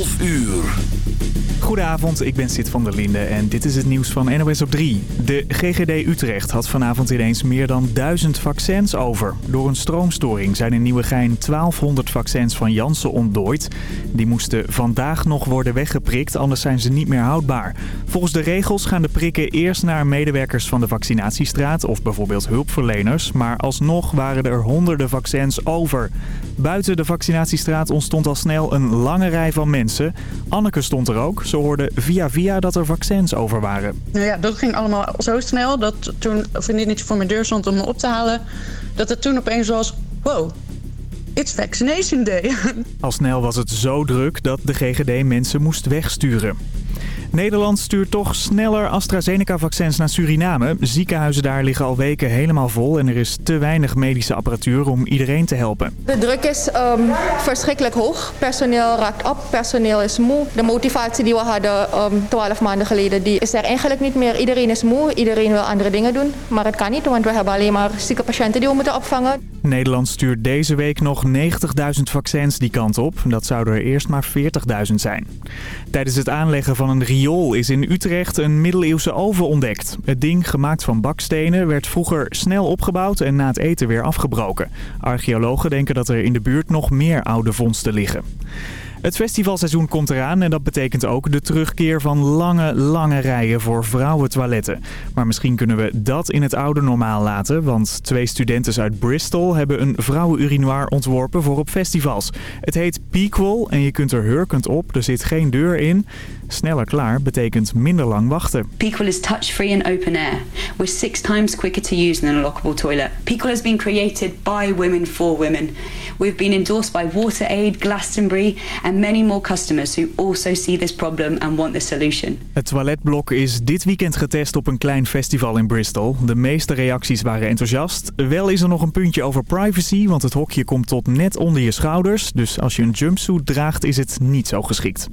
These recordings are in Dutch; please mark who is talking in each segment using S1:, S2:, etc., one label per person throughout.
S1: 12 uur.
S2: Goedenavond, ik ben Sid van der Linde en dit is het nieuws van NOS op 3. De GGD Utrecht had vanavond ineens meer dan 1000 vaccins over. Door een stroomstoring zijn in Nieuwegein 1200 vaccins van Janssen ontdooid. Die moesten vandaag nog worden weggeprikt, anders zijn ze niet meer houdbaar. Volgens de regels gaan de prikken eerst naar medewerkers van de vaccinatiestraat of bijvoorbeeld hulpverleners. Maar alsnog waren er honderden vaccins over. Buiten de vaccinatiestraat ontstond al snel een lange rij van mensen. Anneke stond er ook. Hoorde via via dat er vaccins over waren.
S3: Nou ja, dat ging allemaal zo snel dat toen een vriendinnetje voor mijn deur stond om me op te halen... dat het toen opeens was, wow, It's vaccination day.
S2: Al snel was het zo druk dat de GGD mensen moest wegsturen. Nederland stuurt toch sneller AstraZeneca-vaccins naar Suriname. Ziekenhuizen daar liggen al weken helemaal vol en er is te weinig medische apparatuur om iedereen te helpen.
S4: De druk is um, verschrikkelijk hoog. Personeel raakt op, personeel is moe. De motivatie die we hadden twaalf um, maanden geleden die is er eigenlijk niet meer. Iedereen is moe, iedereen wil andere dingen doen. Maar het kan niet, want we hebben alleen maar zieke patiënten die we moeten opvangen.
S2: Nederland stuurt deze week nog 90.000 vaccins die kant op. Dat zouden er eerst maar 40.000 zijn. Tijdens het aanleggen van een riool is in Utrecht een middeleeuwse oven ontdekt. Het ding, gemaakt van bakstenen, werd vroeger snel opgebouwd en na het eten weer afgebroken. Archeologen denken dat er in de buurt nog meer oude vondsten liggen. Het festivalseizoen komt eraan en dat betekent ook de terugkeer van lange, lange rijen voor vrouwentoiletten. Maar misschien kunnen we dat in het oude normaal laten, want twee studenten uit Bristol hebben een vrouwenurinoir ontworpen voor op festivals. Het heet Pequel en je kunt er hurkend op, er zit geen deur in. Sneller klaar betekent minder lang wachten.
S5: Pequel is touch-free and open air. We're six times quicker to use than a lockable toilet. Pequel has been created by women for women. We've been endorsed by WaterAid, Glastonbury and many more customers who also see this problem and want the solution.
S2: Het toiletblok is dit weekend getest op een klein festival in Bristol. De meeste reacties waren enthousiast. Wel is er nog een puntje over privacy, want het hokje komt tot net onder je schouders. Dus als je een jumpsuit draagt is het niet zo geschikt.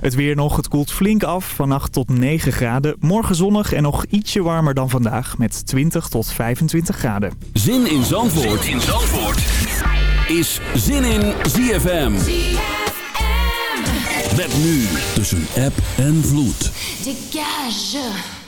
S2: Het weer nog, het koelt flink af, vannacht tot 9 graden. Morgen zonnig en nog ietsje warmer dan vandaag met 20 tot 25 graden.
S1: Zin in Zandvoort, zin in Zandvoort. is Zin in ZFM. Met nu tussen app en vloed. Dégage.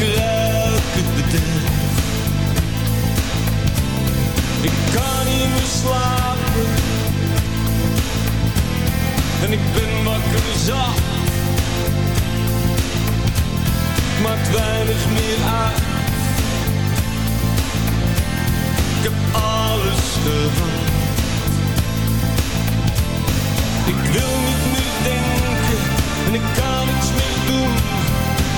S6: ik ruik het bedrijf. Ik kan niet meer slapen. En ik ben wakker zacht. Maakt weinig meer uit. Ik heb alles gehad. Ik wil niet meer denken. En ik kan niets meer doen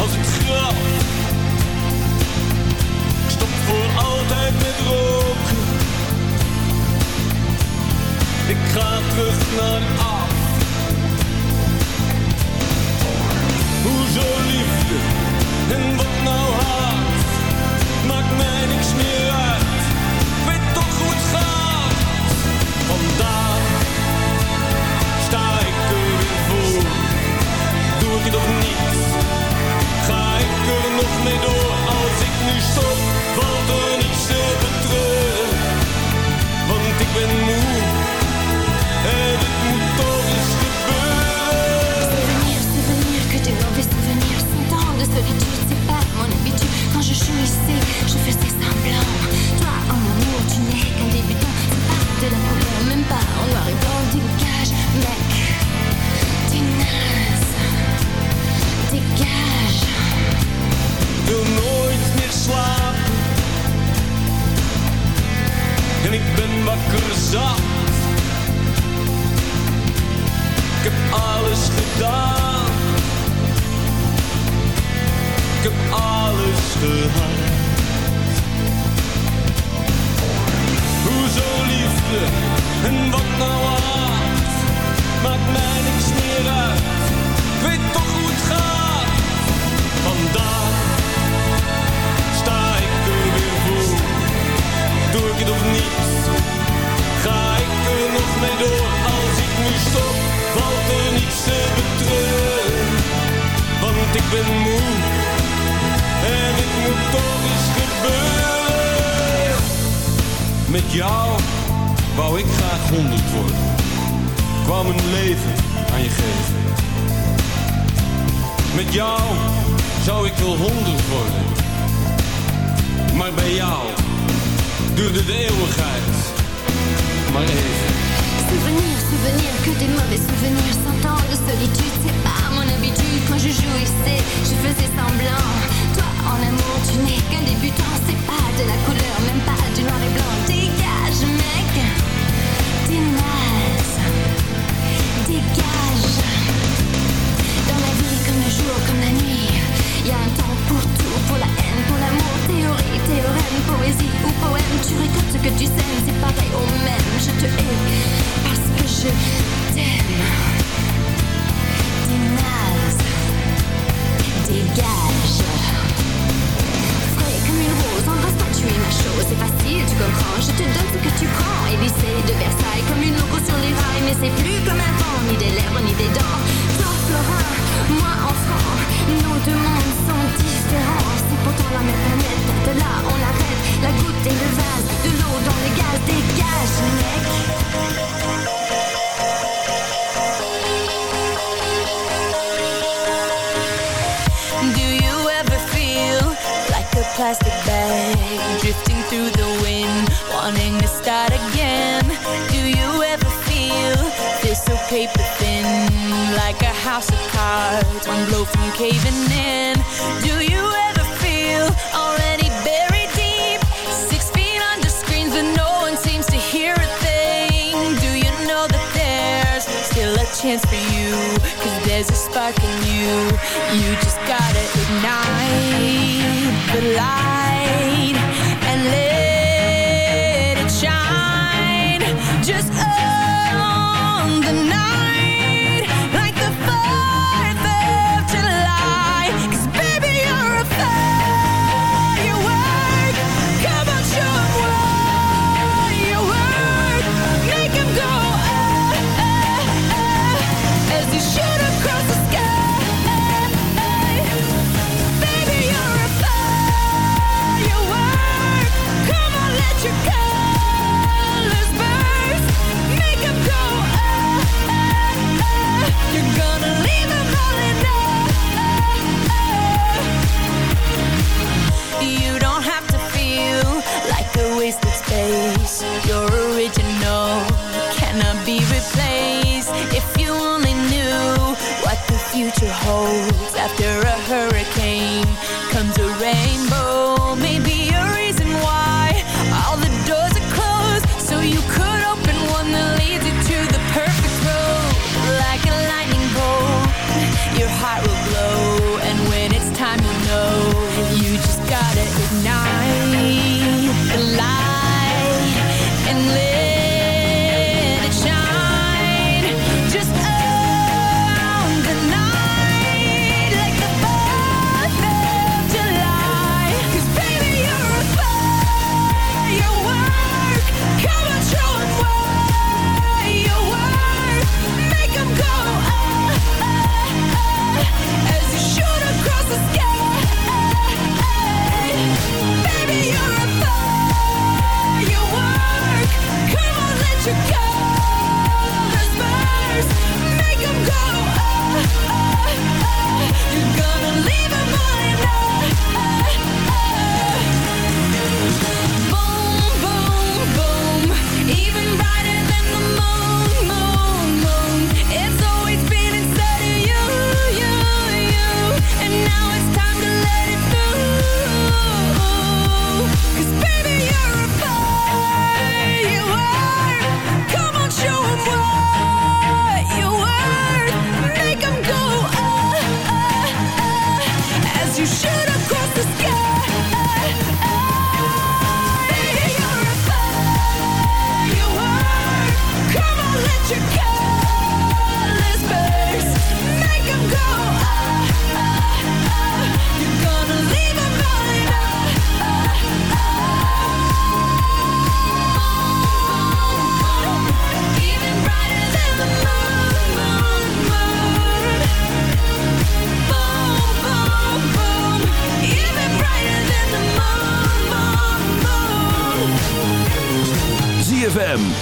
S7: als ik straf. Ik stop voor altijd met roken. Ik ga terug naar af. Hoezo liefde en wat nou haat? Maakt mij niks meer uit. Ik weet toch goed het gaat. Vandaag sta ik er voor. Doe ik het toch niet? nog mee door. Als ik te ben moe en het moet toch eens gebeuren. Souvenir, souvenir, que de mauvais souvenirs sont temps de
S8: solitude. C'est pas mon habitude quand je suis
S9: ici.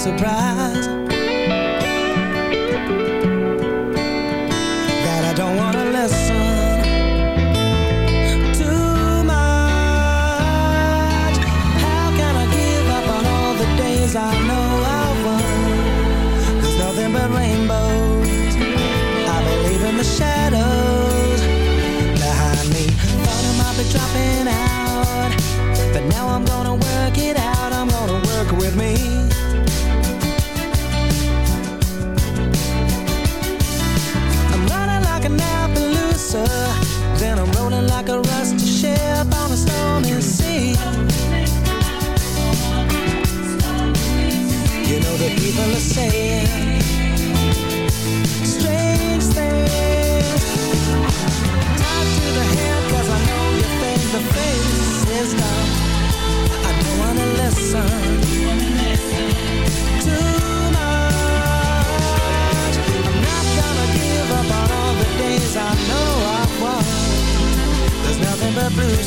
S10: surprise.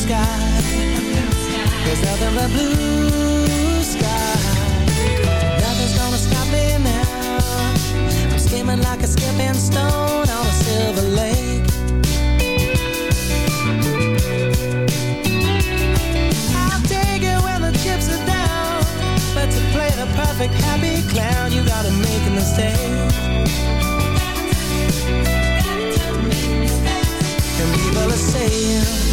S10: sky. There's nothing blue sky. Nothing's gonna stop me now. I'm skimming like a skipping stone on a silver lake. I'll take it when the chips are down. But to play the perfect happy clown You gotta make a mistake. People are saying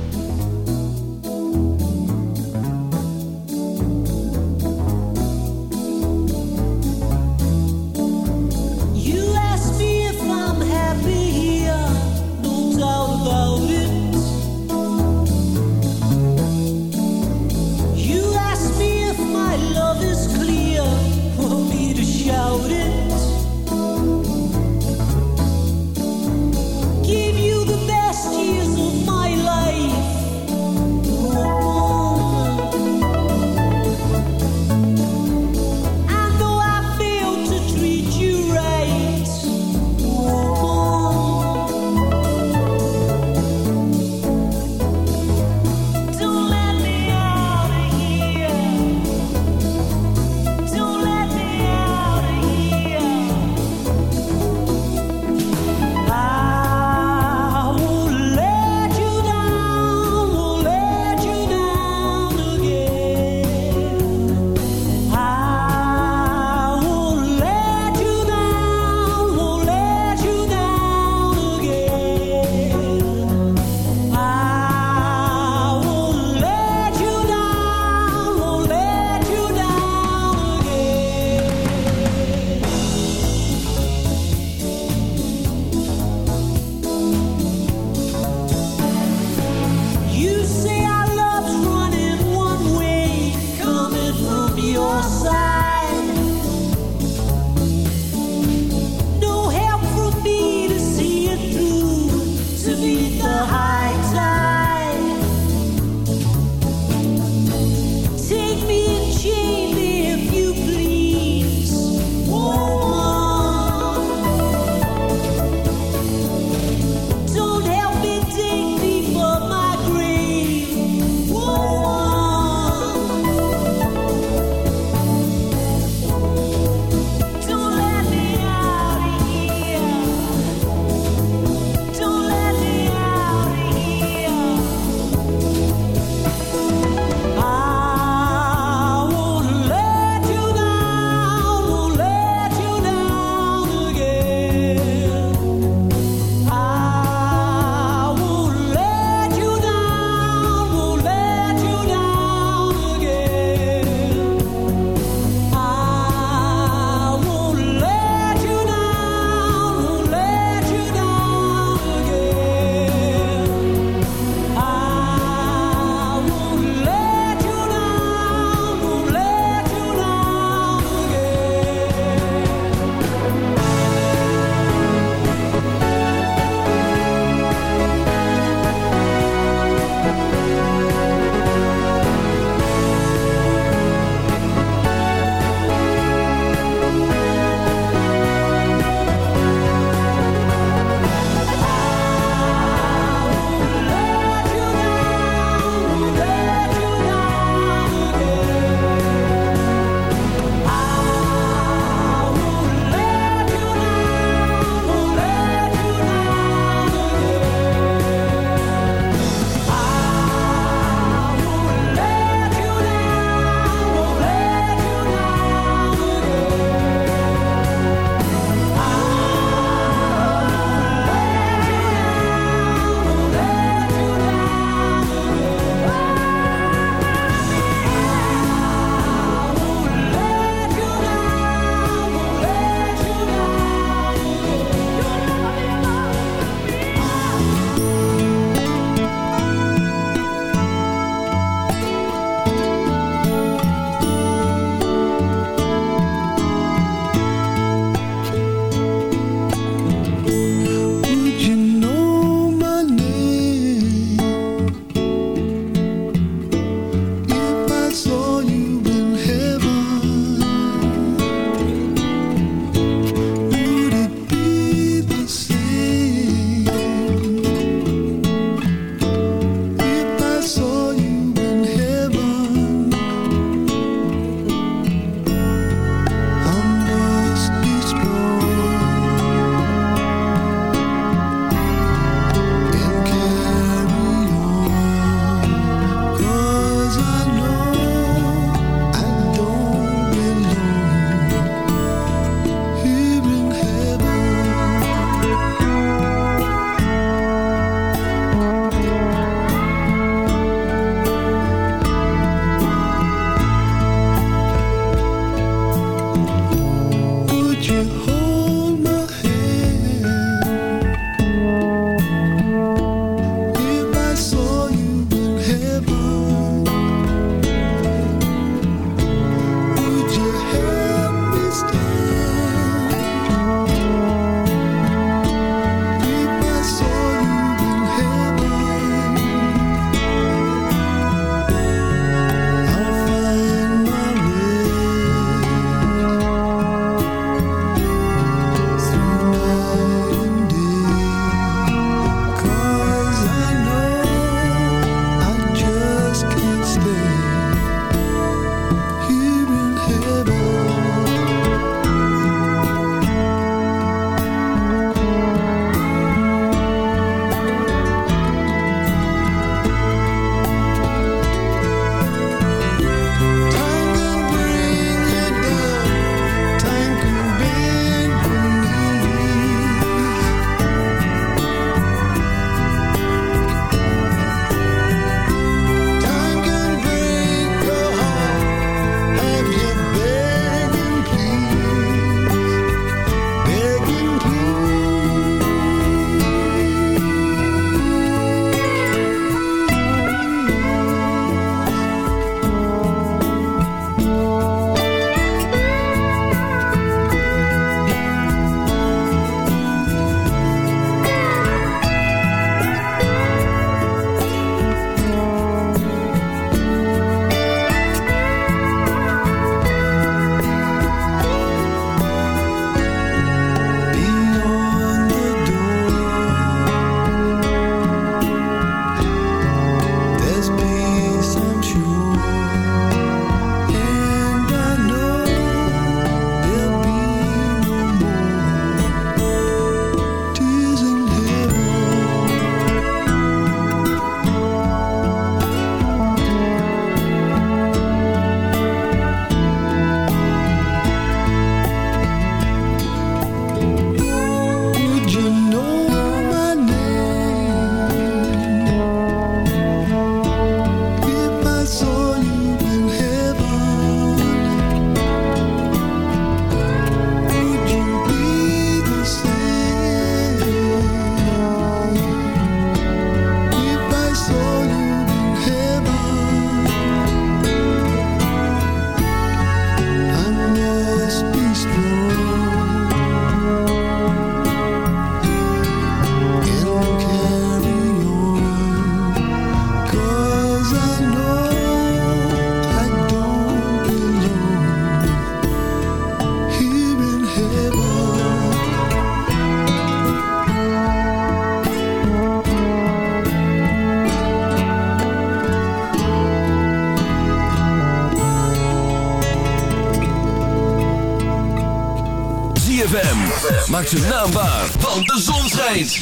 S9: Zijn naam waar, want de zon schijnt.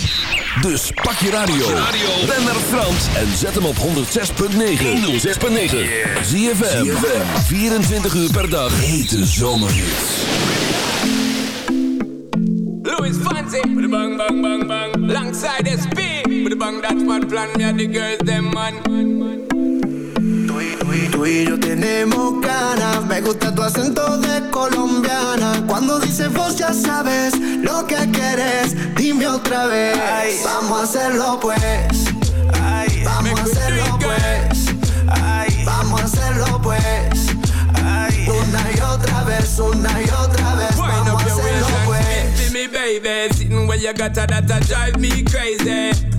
S9: Dus pak je radio. Ben naar Frans en zet hem op 106.9. 106.9. ZFM. 24 uur per dag. Hete zomerhits.
S6: Louis Fancy with bang bang bang bang. Alongside SP with the bang that's my plan. Me the girls them man.
S11: Tú y yo tenemos ganas, me gusta tu acento de colombiana. Cuando dices vos ya sabes lo que quieres, dime otra vez. Vamos a hacerlo pues. Vamos a hacerlo pues. Vamos a hacerlo pues. Una y otra vez, una y otra vez. Vamos a hacerlo pues.
S6: me, baby. Sitting where you got that, that drive me crazy.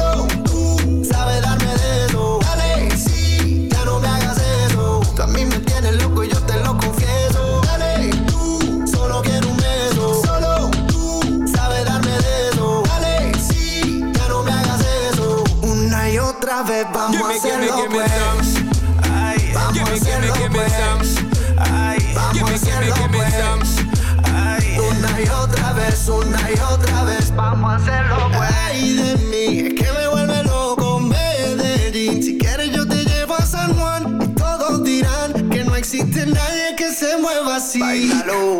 S11: vamos a hacerlo
S6: gimme, gimme
S11: pues. Ay, vamos a hacerlo pues. Ay, vamos a hacerlo pues. Ay, una y otra vez, una y otra vez, vamos a hacerlo pues. Ay de mí, es que me vuelve loco Medellín. Si quieres yo te llevo a San Juan y todos dirán que no existe nadie que se mueva así. Bailalo.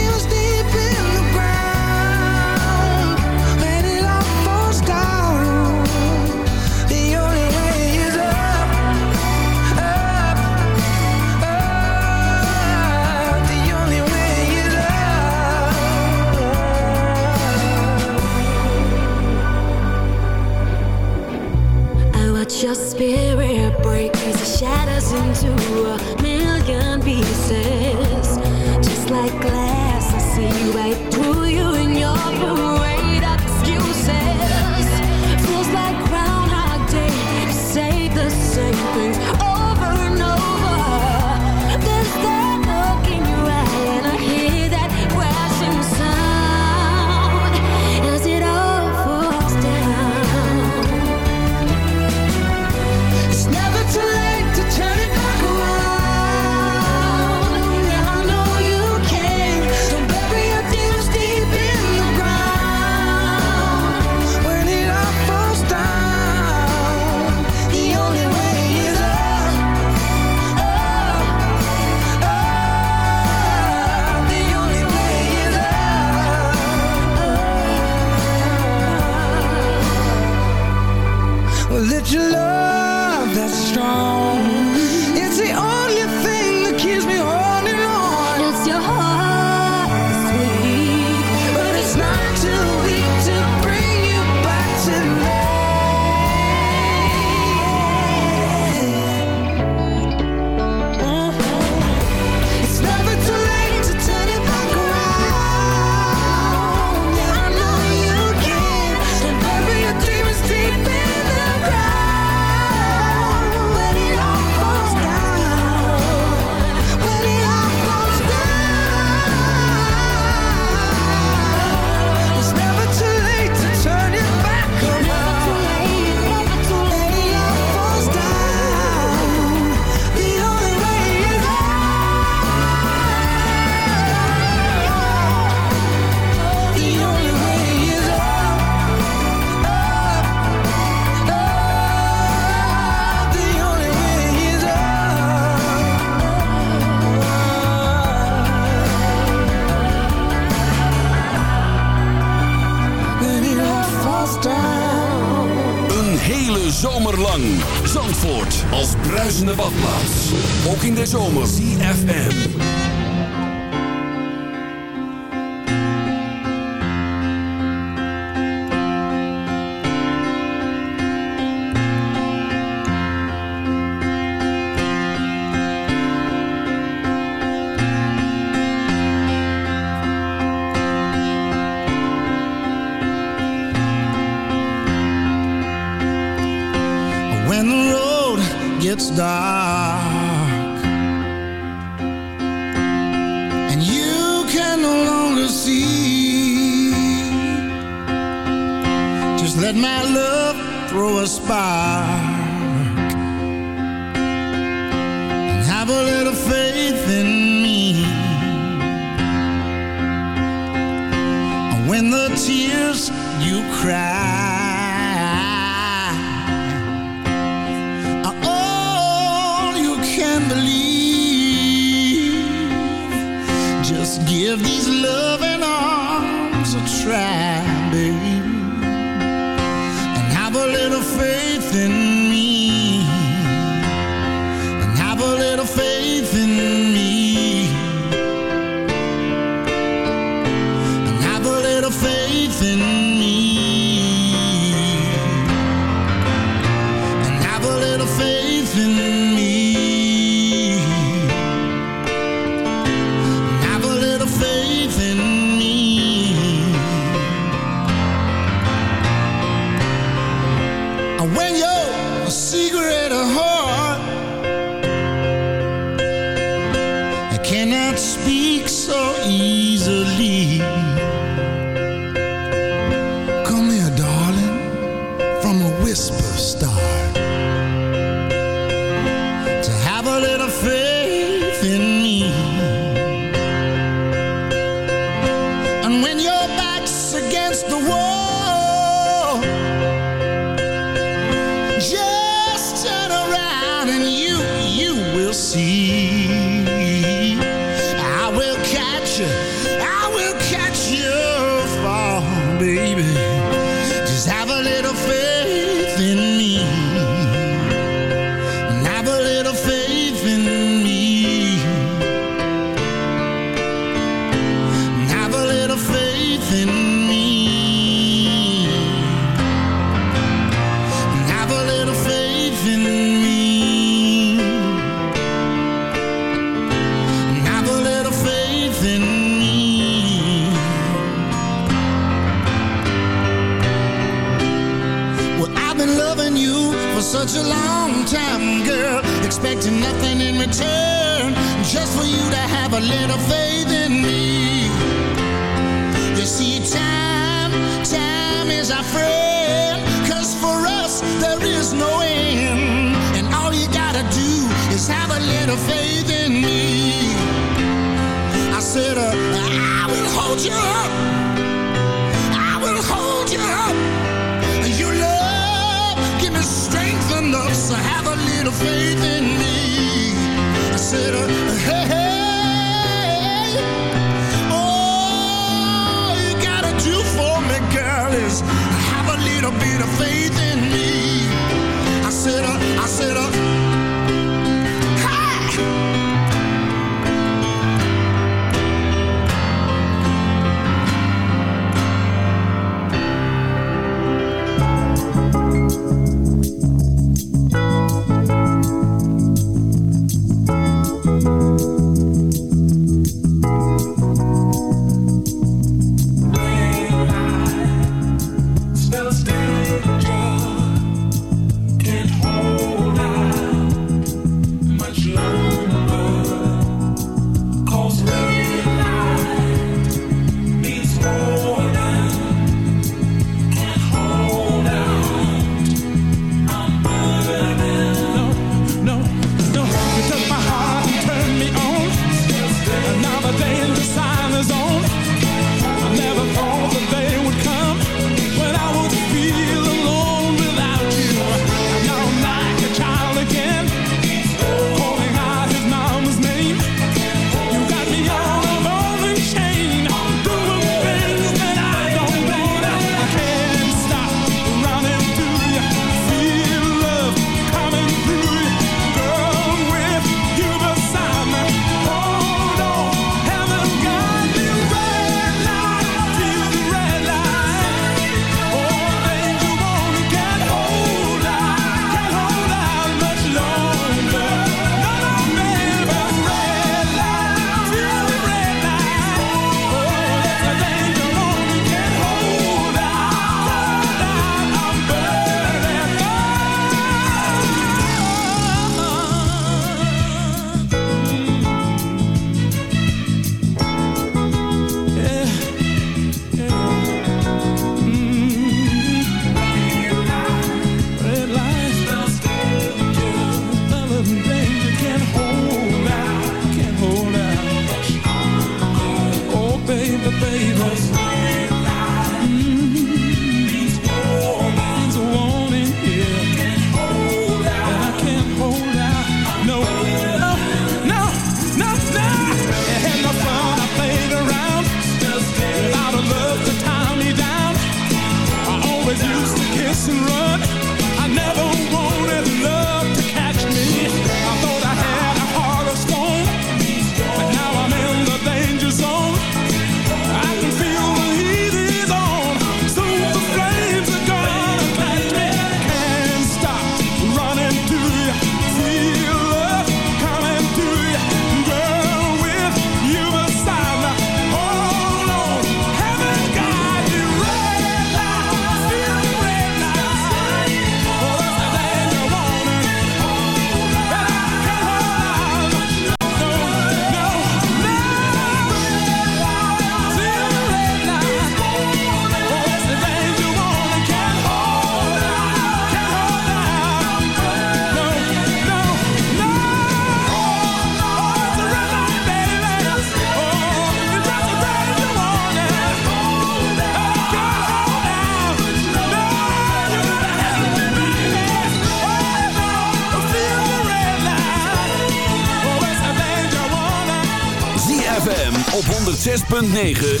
S10: 9.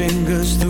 S10: fingers through